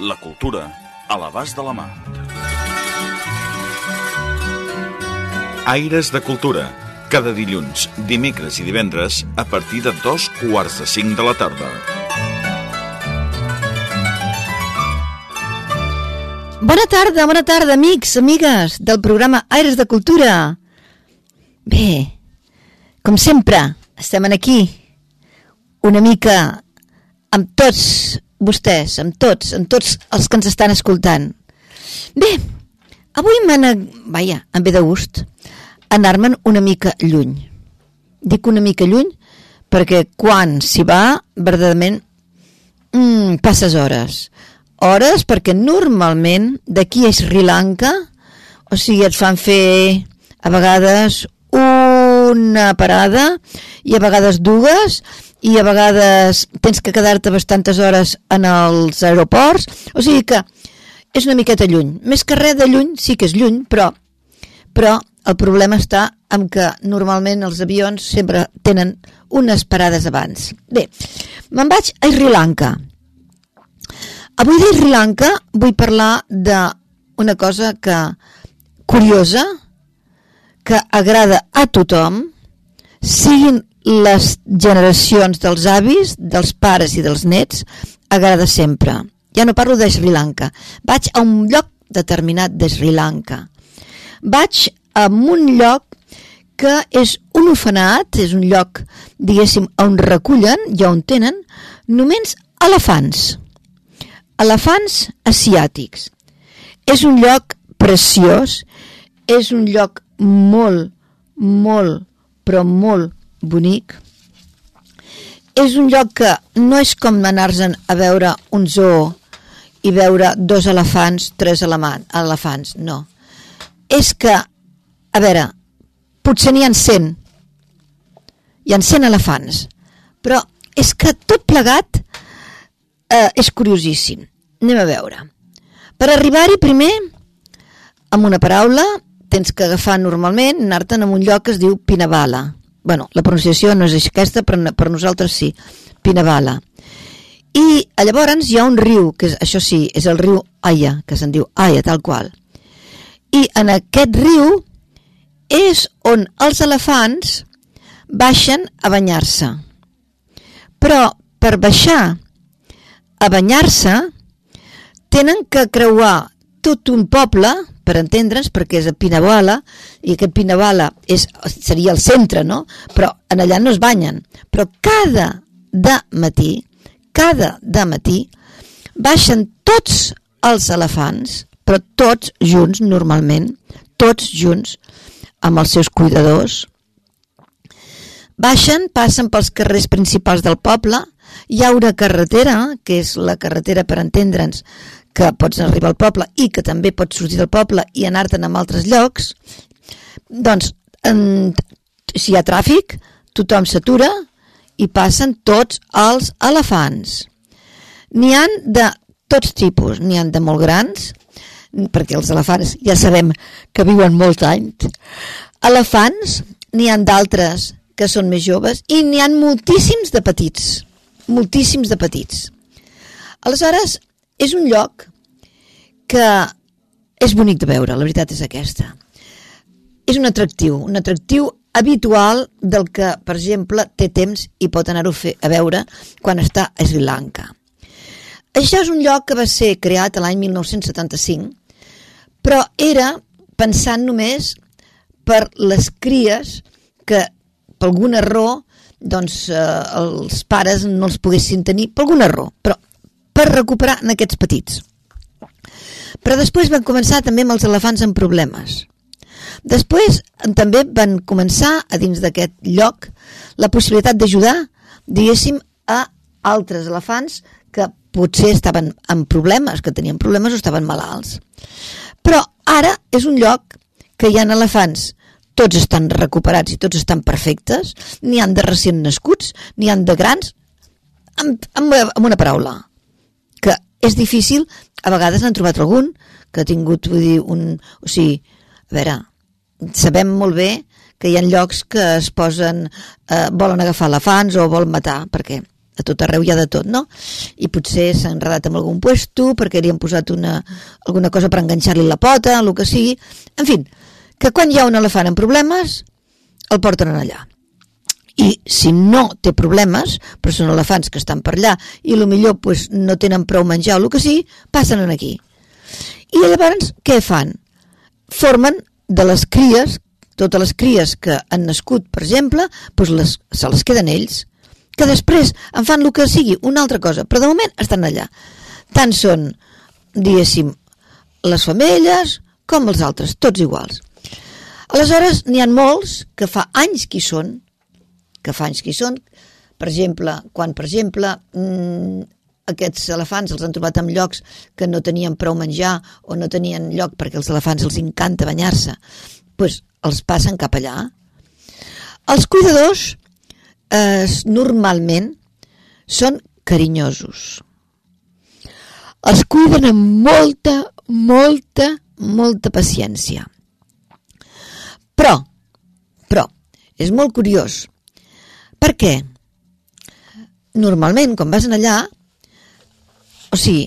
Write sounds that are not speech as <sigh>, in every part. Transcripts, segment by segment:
La cultura a l'abast de la mà. Aires de Cultura. Cada dilluns, dimecres i divendres a partir de dos quarts de cinc de la tarda. Bona tarda, bona tarda, amics, amigues del programa Aires de Cultura. Bé, com sempre, estem aquí, una mica amb tots vostès, amb tots, amb tots els que ens estan escoltant. Bé, avui m'han... Vaja, em ve de gust anar-me'n una mica lluny. Dic una mica lluny perquè quan s'hi va, verdaderament, mm, passes hores hores perquè normalment d'aquí a Sri Lanka o sigui et fan fer a vegades una parada i a vegades dues i a vegades tens que quedar-te bastantes hores en els aeroports. O sigui que és una miqueta lluny. Més que res de lluny sí que és lluny però, però el problema està en que normalment els avions sempre tenen unes parades abans. Bé, me'n vaig a Sri Lanka. Avui de Sri Lanka vull parlar d'una cosa que curiosa, que agrada a tothom, siguin les generacions dels avis, dels pares i dels nets, agrada sempre. Ja no parlo de Sri Lanka. Vaig a un lloc determinat de Sri Lanka. Vaig a un lloc que és un ofenat, és un lloc, diguéssim, on recullen i on tenen només elefants elefants asiàtics. És un lloc preciós, és un lloc molt, molt, però molt bonic. És un lloc que no és com anar-se'n a veure un zoo i veure dos elefants, tres elefants, no. És que, a veure, potser n'hi ha 100, hi ha 100 elefants, però és que tot plegat eh, és curiosíssim. Anem a veure. Per arribar-hi primer, amb una paraula, tens que agafar normalment, anar-te'n a un lloc que es diu Pinavala. bueno, la pronunciació no és aquesta, però per nosaltres sí, Pinavala. I llavors hi ha un riu, que és, això sí, és el riu Aya, que se'n diu Aya, tal qual. I en aquest riu és on els elefants baixen a banyar-se. Però per baixar a banyar-se tenen que creuar tot un poble, per entendre'ns, perquè és a Pinabala, i aquest Pinabala és, seria el centre, no? Però en allà no es banyen. Però cada de matí, cada de matí, baixen tots els elefants, però tots junts, normalment, tots junts, amb els seus cuidadors, baixen, passen pels carrers principals del poble, hi ha una carretera, que és la carretera per entendre'ns, que pots arribar al poble i que també pots sortir del poble i anar-te'n a altres llocs, doncs, en, si hi ha tràfic, tothom s'atura i passen tots els elefants. N'hi han de tots tipus, n'hi han de molt grans, perquè els elefants ja sabem que viuen molts anys. Elefants, n'hi han d'altres que són més joves i n'hi han moltíssims de petits moltíssims de petits. Aleshores, és un lloc que és bonic de veure, la veritat és aquesta. És un atractiu, un atractiu habitual del que, per exemple, té temps i pot anar-ho a veure quan està a Sri Lanka. Això és un lloc que va ser creat l'any 1975, però era pensant només per les cries que, per alguna raó, doncs eh, els pares no els poguessin tenir per alguna raó, però per recuperar en aquests petits. Però després van començar també amb els elefants amb problemes. Després també van començar a dins d'aquest lloc la possibilitat d'ajudar, diguéssim, a altres elefants que potser estaven amb problemes, que tenien problemes o estaven malalts. Però ara és un lloc que hi ha elefants tots estan recuperats i tots estan perfectes, n'hi han de recient nascuts, n'hi han de grans, amb, amb, amb una paraula, que és difícil, a vegades n'han trobat algun que ha tingut, vull dir, un... O sigui, a veure, sabem molt bé que hi ha llocs que es posen, eh, volen agafar elefants o volen matar, perquè a tot arreu hi ha de tot, no? I potser s'ha enredat amb algun puesto perquè li han posat una, alguna cosa per enganxar-li la pota, el que sigui. En fi, que quan hi ha un elefant amb problemes, el porten allà. I si no té problemes, però són elefants que estan per allà i a millor pues, no tenen prou menjar o el que sigui, passen aquí. I llavors què fan? Formen de les cries, totes les cries que han nascut, per exemple, doncs les, se les queden ells, que després en fan el que sigui, una altra cosa, però de moment estan allà. Tant són, diguéssim, les femelles com els altres, tots iguals. Aleshores, n'hi ha molts que fa anys que són, que fa anys que són, per exemple, quan, per exemple, mmm, aquests elefants els han trobat en llocs que no tenien prou menjar o no tenien lloc perquè els elefants els encanta banyar-se, doncs els passen cap allà. Els cuidadors eh, normalment són carinyosos. Els cuiden amb molta, molta, molta paciència. Però, però, és molt curiós. Per què? Normalment, quan vas allà, o sigui,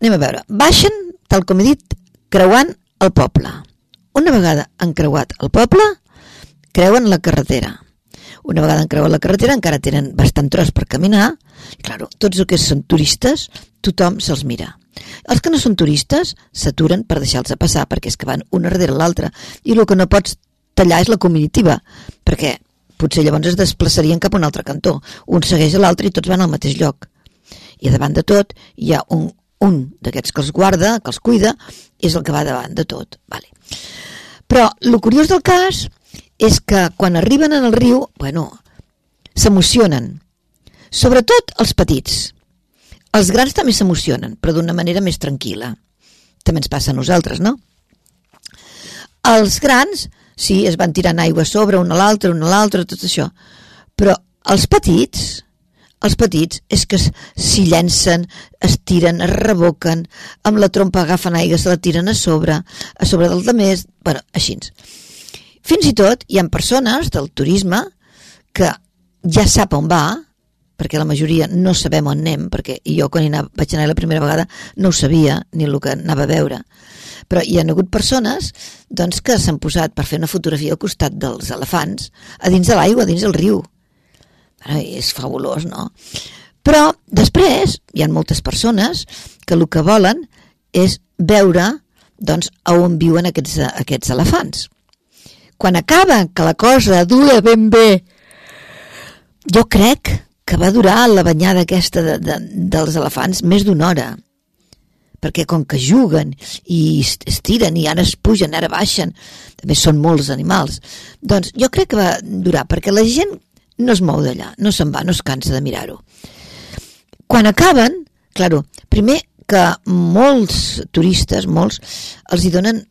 anem a veure, baixen, tal com he dit, creuant el poble. Una vegada han creuat el poble, creuen la carretera. Una vegada han creuat la carretera encara tenen bastant tros per caminar i, claro, tots els que són turistes, tothom se'ls mira. Els que no són turistes s'aturen per deixar-los passar perquè és que van una darrere l'altra i el que no pots tallar és la comitiva perquè potser llavors es desplaçarien cap a un altre cantó. Un segueix a l'altre i tots van al mateix lloc. I davant de tot hi ha un, un d'aquests que els guarda, que els cuida, és el que va davant de tot. Vale. Però el curiós del cas és que quan arriben en el riu, bueno, s'emocionen. Sobretot els petits. Els grans també s'emocionen, però d'una manera més tranquil·la. També ens passa a nosaltres, no? Els grans, sí, es van tirant aigua a sobre, un a l'altre, un a l'altre, tot això. Però els petits, els petits és que s'hi llencen, es tiren, es revoquen, amb la trompa agafen aigua, se la tiren a sobre, a sobre del demés, bueno, així. Fins i tot hi ha persones del turisme que ja sap on va, perquè la majoria no sabem on anem, perquè jo quan hi anava, vaig anar la primera vegada no ho sabia ni el que anava a veure. Però hi ha hagut persones doncs, que s'han posat per fer una fotografia al costat dels elefants a dins de l'aigua, a dins del riu. Bueno, és fabulós, no? Però després hi ha moltes persones que el que volen és veure doncs, on viuen aquests, aquests elefants quan acaba que la cosa dura ben bé, jo crec que va durar la banyada aquesta de, de, dels elefants més d'una hora perquè com que juguen i es tiren i ara es pugen, ara baixen, també són molts animals, doncs jo crec que va durar, perquè la gent no es mou d'allà, no se'n va, no es cansa de mirar-ho. Quan acaben, claro, primer que molts turistes, molts, els hi donen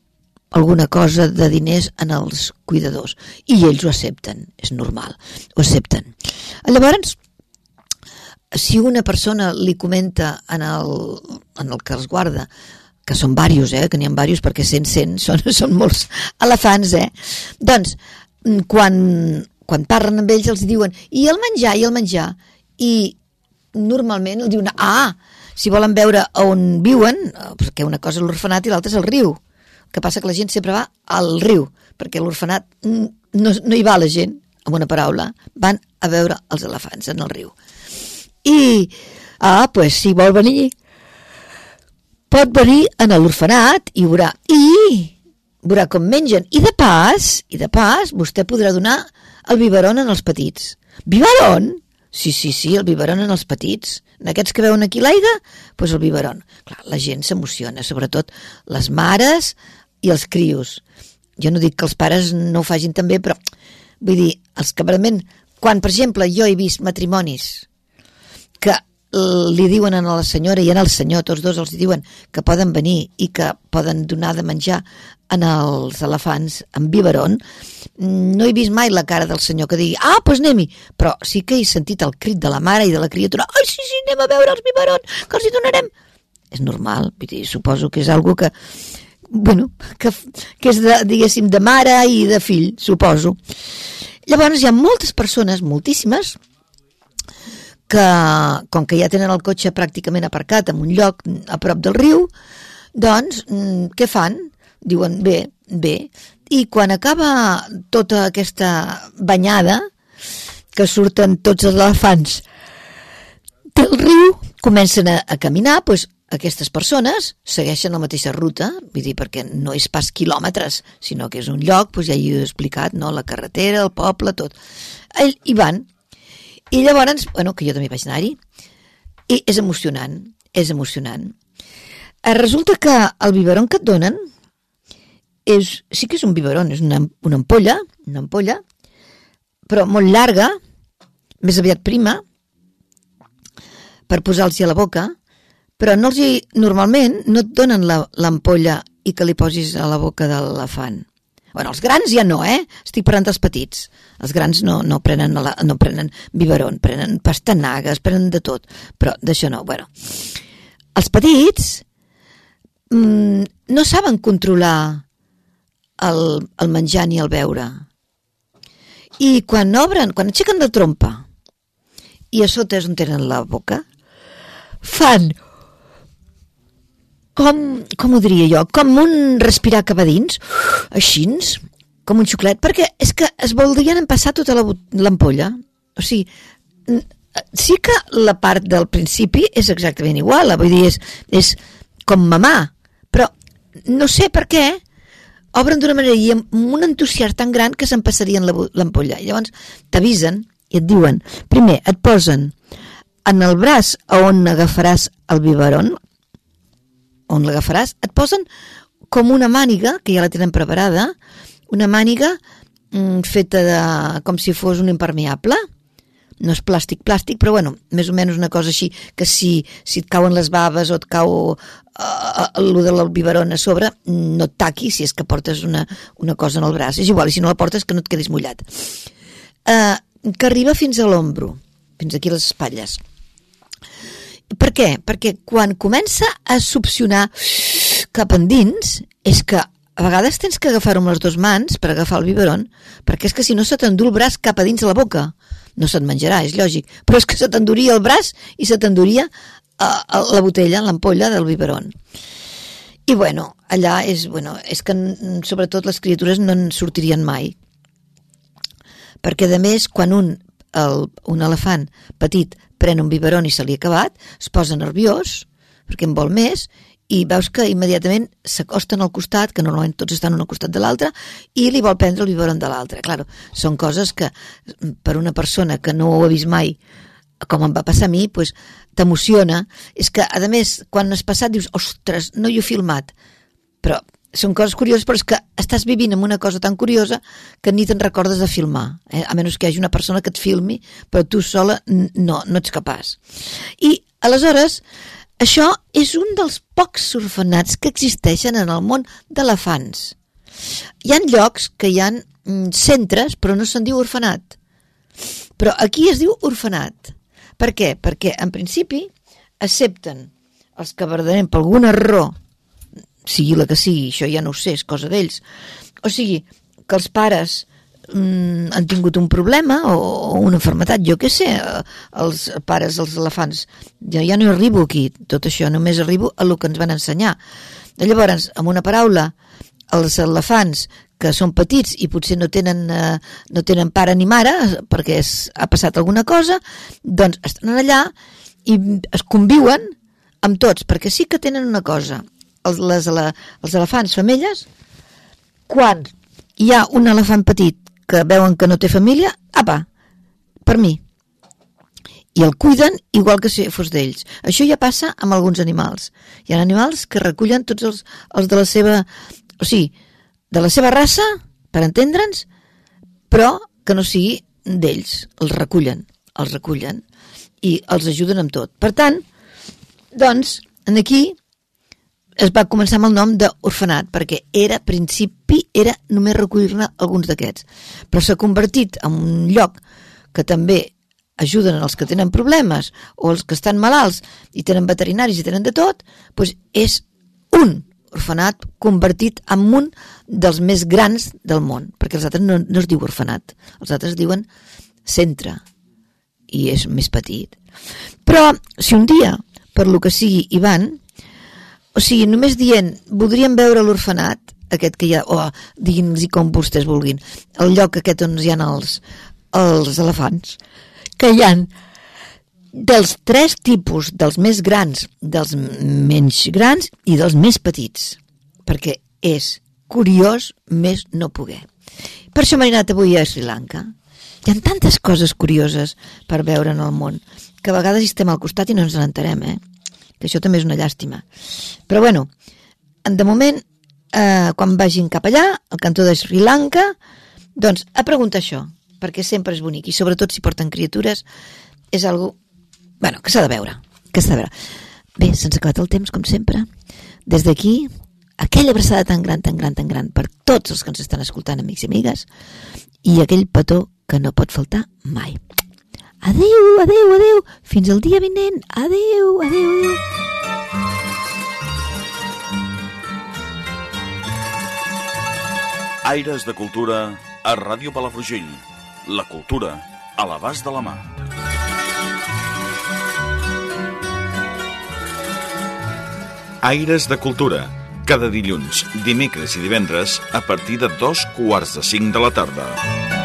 alguna cosa de diners en els cuidadors i ells ho accepten, és normal, ho accepten. Llavors, si una persona li comenta en el, en el que els guarda que són varios, eh, que n'hi ha varios perquè 100, 100 <laughs> són, són molts elefants, eh? Doncs, quan, quan parlen amb ells els diuen i el menjar, i el menjar, i normalment el diuen, ah, si volen veure on viuen, perquè una cosa és l'orfenat i l'altra és el riu, que passa que la gent sempre va al riu, perquè l'orfenat no, no hi va la gent, amb una paraula, van a veure els elefants en el riu. I, ah, pues si vol venir, pot venir en l'orfenat i veurà, i veurà com mengen. I de pas, i de pas, vostè podrà donar el biberon en els petits. Biberon? Sí, sí, sí, el biberon en els petits. En aquests que veuen aquí l'aigua, doncs el biberon. Clar, la gent s'emociona, sobretot les mares, i els crios. Jo no dic que els pares no ho fagin també, però vull dir, els que realment, quan per exemple jo he vist matrimonis que li diuen a la senyora i al senyor, tots dos els diuen que poden venir i que poden donar de menjar en els elefants amb biberon, no he vist mai la cara del senyor que digui, ah, doncs pues anem-hi, però sí que he sentit el crit de la mare i de la criatura, ai, sí, sí, anem a veure els biberon, que els hi donarem. És normal, dir, suposo que és algo que, bueno, que, que és, de, diguéssim, de mare i de fill, suposo. Llavors hi ha moltes persones, moltíssimes, que com que ja tenen el cotxe pràcticament aparcat en un lloc a prop del riu, doncs mm, què fan? Diuen, bé, bé. I quan acaba tota aquesta banyada, que surten tots els elefants del riu, comencen a, a caminar, doncs aquestes persones segueixen la mateixa ruta, vull dir, perquè no és pas quilòmetres, sinó que és un lloc, doncs ja hi he explicat, no? la carretera, el poble, tot. I van, i llavors, bueno, que jo també vaig anar-hi, i és emocionant, és emocionant. Eh, resulta que el biberon que et donen és, sí que és un biberon, és una, una ampolla, una ampolla, però molt llarga, més aviat prima, per posar-los a la boca, però no els hi, normalment no et donen l'ampolla i que li posis a la boca de l'elefant. Bueno, els grans ja no, eh? Estic parlant dels petits. Els grans no, no, prenen, la, no prenen biberon, prenen pastanagues, prenen de tot. Però d'això no. Bueno, els petits mmm, no saben controlar el, el menjar ni el beure. I quan obren, quan aixequen la trompa i a sota és on tenen la boca, fan com, com ho diria jo, com un respirar cap a dins, així, com un xuclet, perquè és que es voldrien empassar tota l'ampolla. O sigui, sí que la part del principi és exactament igual, vull dir, és, és com mamar, però no sé per què obren d'una manera i amb un entusiasme tan gran que s'empassarien l'ampolla. Llavors t'avisen i et diuen, primer et posen en el braç on agafaràs el biberon, on l'agafaràs, et posen com una màniga, que ja la tenen preparada, una màniga mm, feta de, com si fos un impermeable, no és plàstic, plàstic, però bueno, més o menys una cosa així, que si, si et cauen les baves o et cau uh, de l'albiberon a sobre, no et taqui si és que portes una, una cosa en el braç. És igual, i si no la portes que no et quedis mullat. Uh, que arriba fins a l'ombro, fins aquí a les espatlles. Per què? Perquè quan comença a succionar cap endins, és que a vegades tens que agafar-ho amb les dues mans per agafar el biberon, perquè és que si no se t'endú el braç cap a dins de la boca. No se't menjarà, és lògic, però és que se t'enduria el braç i se t'enduria uh, la botella, l'ampolla del biberon. I bueno, allà és, bueno, és que sobretot les criatures no en sortirien mai. Perquè a més, quan un, el, un elefant petit pren un biberon i se li ha acabat, es posa nerviós, perquè en vol més, i veus que immediatament s'acosten al costat, que normalment tots estan un al costat de l'altre, i li vol prendre el biberon de l'altre. Claro, són coses que per una persona que no ho ha vist mai, com em va passar a mi, pues, t'emociona. És que, a més, quan has passat dius, ostres, no hi he filmat. Però són coses curioses, però és que estàs vivint amb una cosa tan curiosa que ni te'n recordes de filmar, eh? a menys que hi hagi una persona que et filmi, però tu sola no, no ets capaç. I, aleshores, això és un dels pocs orfenats que existeixen en el món d'elefants. Hi han llocs que hi han mm, centres, però no se'n diu orfenat. Però aquí es diu orfenat. Per què? Perquè, en principi, accepten els que verdaderament, per alguna raó, sigui la que sigui, això ja no ho sé, és cosa d'ells. O sigui, que els pares mm, han tingut un problema o, una enfermetat, jo què sé, els pares dels elefants. Ja, ja no arribo aquí, tot això, només arribo a lo que ens van ensenyar. Llavors, amb una paraula, els elefants que són petits i potser no tenen, eh, no tenen pare ni mare perquè es, ha passat alguna cosa, doncs estan allà i es conviuen amb tots, perquè sí que tenen una cosa, els, les, la, els elefants femelles, quan hi ha un elefant petit que veuen que no té família, apa, per mi. I el cuiden igual que si fos d'ells. Això ja passa amb alguns animals. Hi ha animals que recullen tots els, els de la seva... O sigui, de la seva raça, per entendre'ns, però que no sigui d'ells. Els recullen, els recullen. i els ajuden amb tot. Per tant, doncs, en aquí es va començar amb el nom d'orfenat, perquè era, principi, era només recollir-ne alguns d'aquests. Però s'ha convertit en un lloc que també ajuden els que tenen problemes o els que estan malalts i tenen veterinaris i tenen de tot, doncs és un orfenat convertit en un dels més grans del món, perquè els altres no, no es diu orfenat, els altres diuen centre i és més petit. Però si un dia, per lo que sigui, hi van, o sigui, només dient, voldríem veure l'orfenat, aquest que hi ha, o diguin-los com vostès vulguin, el lloc aquest on hi ha els, els elefants, que hi han dels tres tipus, dels més grans, dels menys grans i dels més petits, perquè és curiós més no poder. Per això m'he anat avui a Sri Lanka. Hi ha tantes coses curioses per veure en el món que a vegades estem al costat i no ens n'enterem, eh? Que això també és una llàstima. Però bueno, de moment, eh, quan vagin cap allà, al cantó de Sri Lanka, doncs a preguntar això, perquè sempre és bonic i sobretot si porten criatures és algo bueno, que s'ha de veure que s'ha de veure. Bé, se'ns ha acabat el temps com sempre. Des d'aquí aquella abraçada tan gran, tan gran, tan gran per tots els que ens estan escoltant amics i amigues i aquell petó que no pot faltar mai adeu, adeu, adeu fins al dia vinent, adeu, adeu, adeu Aires de Cultura a Ràdio Palafrugell la cultura a l'abast de la mà. Aires de Cultura, cada dilluns, dimecres i divendres a partir de dos quarts de cinc de la tarda.